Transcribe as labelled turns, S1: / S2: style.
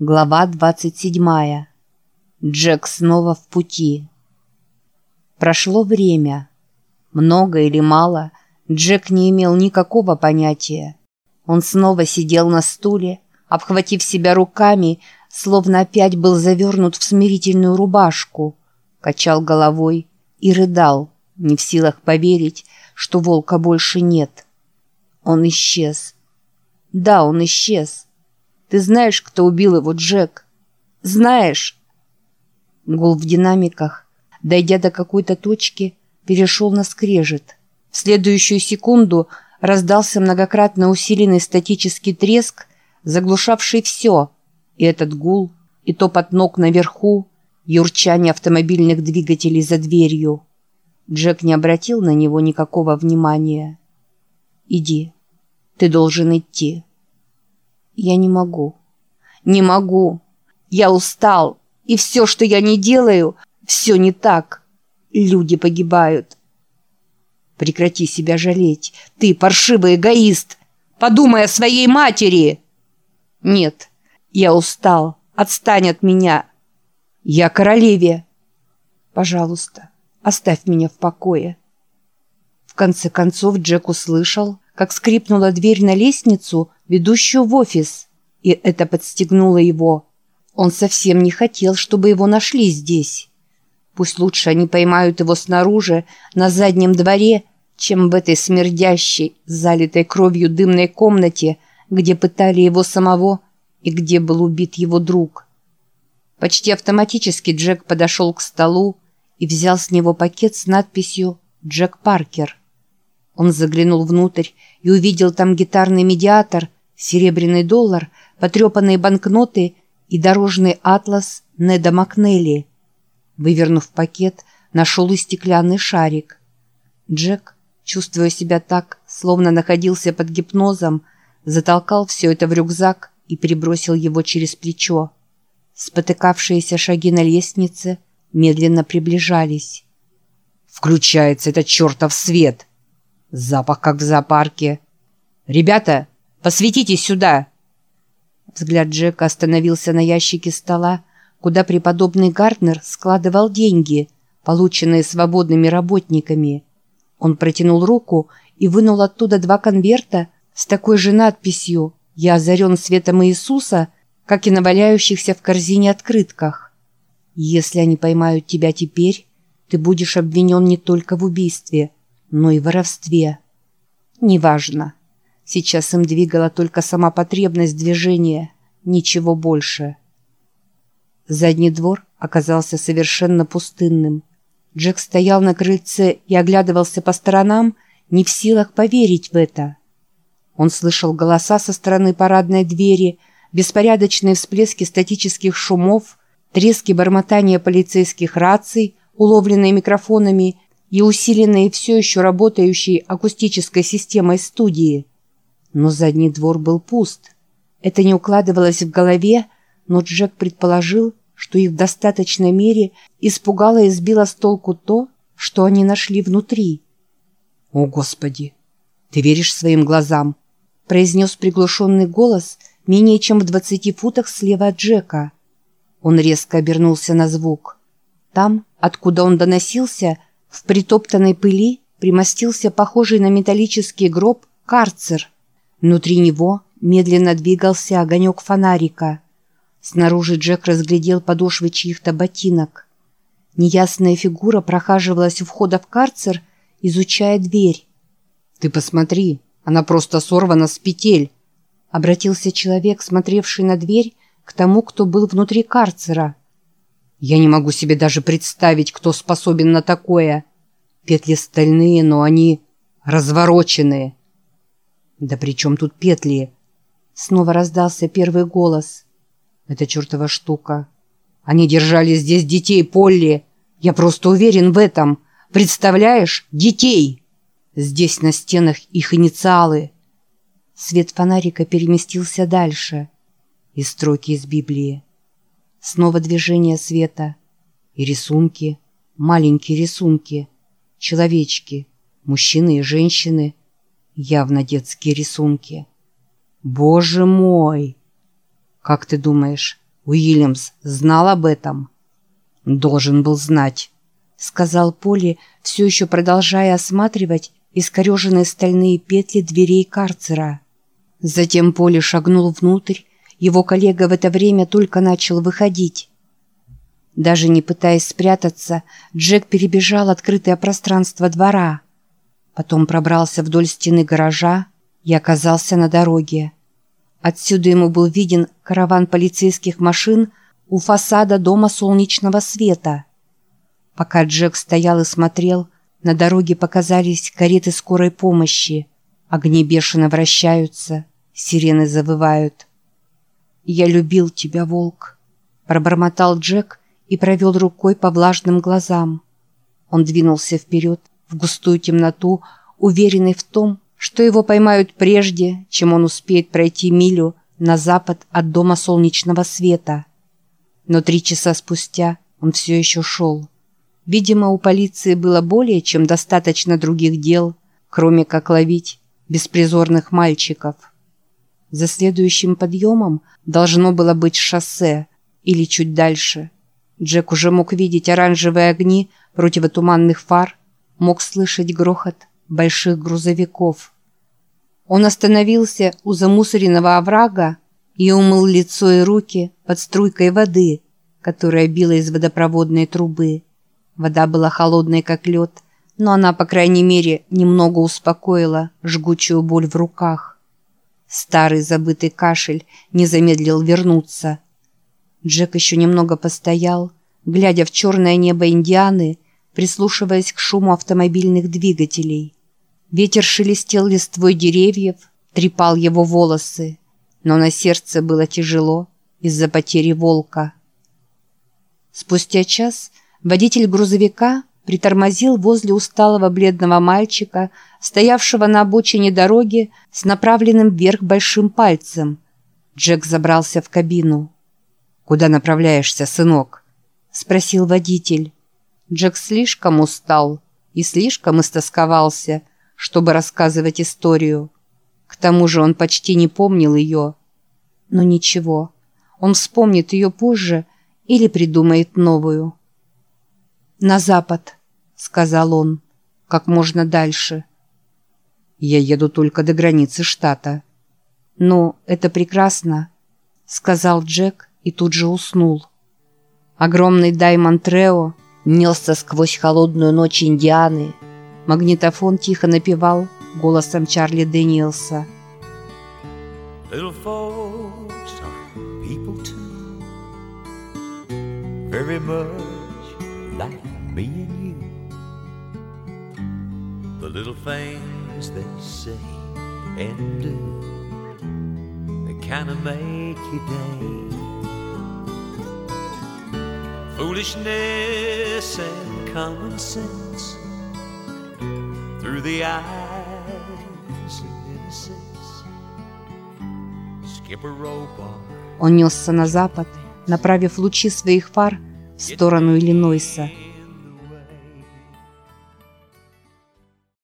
S1: Глава 27. Джек снова в пути. Прошло время. Много или мало, Джек не имел никакого понятия. Он снова сидел на стуле, обхватив себя руками, словно опять был завернут в смирительную рубашку, качал головой и рыдал, не в силах поверить, что волка больше нет. Он исчез. Да, он исчез. Ты знаешь, кто убил его, Джек? Знаешь?» Гул в динамиках, дойдя до какой-то точки, перешел на скрежет. В следующую секунду раздался многократно усиленный статический треск, заглушавший все, и этот гул, и топот ног наверху, и урчание автомобильных двигателей за дверью. Джек не обратил на него никакого внимания. «Иди. Ты должен идти». Я не могу. Не могу. Я устал. И все, что я не делаю, все не так. Люди погибают. Прекрати себя жалеть. Ты паршивый эгоист. Подумай о своей матери. Нет, я устал. Отстань от меня. Я королеве. Пожалуйста, оставь меня в покое. В конце концов Джек услышал, как скрипнула дверь на лестницу, ведущую в офис, и это подстегнуло его. Он совсем не хотел, чтобы его нашли здесь. Пусть лучше они поймают его снаружи, на заднем дворе, чем в этой смердящей, залитой кровью дымной комнате, где пытали его самого и где был убит его друг. Почти автоматически Джек подошел к столу и взял с него пакет с надписью «Джек Паркер». Он заглянул внутрь и увидел там гитарный медиатор, серебряный доллар, потрепанные банкноты и дорожный атлас Неда Макнелли. Вывернув пакет, нашел и стеклянный шарик. Джек, чувствуя себя так, словно находился под гипнозом, затолкал все это в рюкзак и перебросил его через плечо. Спотыкавшиеся шаги на лестнице медленно приближались.
S2: «Включается этот чертов свет!» Запах, как в зоопарке. «Ребята, посветите сюда!»
S1: Взгляд Джека остановился на ящике стола, куда преподобный Гарднер складывал деньги, полученные свободными работниками. Он протянул руку и вынул оттуда два конверта с такой же надписью «Я озарен светом Иисуса», как и на в корзине открытках. «Если они поймают тебя теперь, ты будешь обвинен не только в убийстве, но и в воровстве. Неважно. Сейчас им двигала только сама потребность движения, ничего больше. Задний двор оказался совершенно пустынным. Джек стоял на крыльце и оглядывался по сторонам, не в силах поверить в это. Он слышал голоса со стороны парадной двери, беспорядочные всплески статических шумов, трески бормотания полицейских раций, уловленные микрофонами и усиленные все еще работающей акустической системой студии. Но задний двор был пуст. Это не укладывалось в голове, но Джек предположил, что их в достаточной мере испугало и сбило с толку то, что они нашли внутри.
S2: «О, Господи! Ты веришь своим глазам?»
S1: произнес приглушенный голос менее чем в двадцати футах слева от Джека. Он резко обернулся на звук. Там, откуда он доносился, в притоптанной пыли примостился похожий на металлический гроб карцер. Внутри него медленно двигался огонек фонарика. Снаружи Джек разглядел подошвы чьих-то ботинок. Неясная фигура прохаживалась у входа в карцер, изучая дверь.
S2: «Ты посмотри, она просто сорвана с петель!»
S1: Обратился человек, смотревший на дверь, к тому, кто был внутри карцера.
S2: Я не могу себе даже представить, кто способен на такое. Петли стальные, но они развороченные. Да при чем тут петли?
S1: Снова раздался первый голос.
S2: Это чертова штука. Они держали здесь детей, Полли. Я просто уверен в этом. Представляешь? Детей. Здесь на стенах их инициалы.
S1: Свет фонарика переместился дальше. И строки из Библии. Снова движение света. И рисунки. Маленькие рисунки. Человечки. Мужчины и женщины. Явно детские рисунки.
S2: Боже мой! Как ты думаешь,
S1: Уильямс знал об этом. Должен был знать, сказал Поли, все еще продолжая осматривать искореженные стальные петли дверей карцера. Затем Поли шагнул внутрь, его коллега в это время только начал выходить. Даже не пытаясь спрятаться, Джек перебежал открытое пространство двора. Потом пробрался вдоль стены гаража и оказался на дороге. Отсюда ему был виден караван полицейских машин у фасада дома солнечного света. Пока Джек стоял и смотрел, на дороге показались кареты скорой помощи. Огни бешено вращаются, сирены завывают. «Я любил тебя, волк», — пробормотал Джек и провел рукой по влажным глазам. Он двинулся вперед, в густую темноту, уверенный в том, что его поймают прежде, чем он успеет пройти милю на запад от дома солнечного света. Но три часа спустя он все еще шел. Видимо, у полиции было более чем достаточно других дел, кроме как ловить беспризорных мальчиков. За следующим подъемом должно было быть шоссе или чуть дальше. Джек уже мог видеть оранжевые огни противотуманных фар, мог слышать грохот больших грузовиков. Он остановился у замусоренного оврага и умыл лицо и руки под струйкой воды, которая била из водопроводной трубы. Вода была холодной, как лед, но она, по крайней мере, немного успокоила жгучую боль в руках. Старый забытый кашель не замедлил вернуться. Джек еще немного постоял, глядя в черное небо Индианы, прислушиваясь к шуму автомобильных двигателей. Ветер шелестел листвой деревьев, трепал его волосы, но на сердце было тяжело из-за потери волка. Спустя час водитель грузовика притормозил возле усталого бледного мальчика, стоявшего на обочине дороги с направленным вверх большим пальцем. Джек забрался в кабину. «Куда направляешься, сынок?» — спросил водитель. Джек слишком устал и слишком истосковался — чтобы рассказывать историю. К тому же он почти не помнил ее. Но ничего, он вспомнит ее позже или придумает новую. «На запад», — сказал он, — «как можно дальше». «Я еду только до границы штата». «Ну, это прекрасно», — сказал Джек и тут же уснул. Огромный Даймонд Трео несся сквозь холодную ночь Индианы — Магнитофон тихо напевал голосом Чарли Дэниелса. Little folks are people too Very much like me and you The little things they say and do They kind of make you day Foolishness and common sense through the eyes of innocence. Skip a rope on. Он несся на запад, направив лучи своих фар в сторону Иллинойса.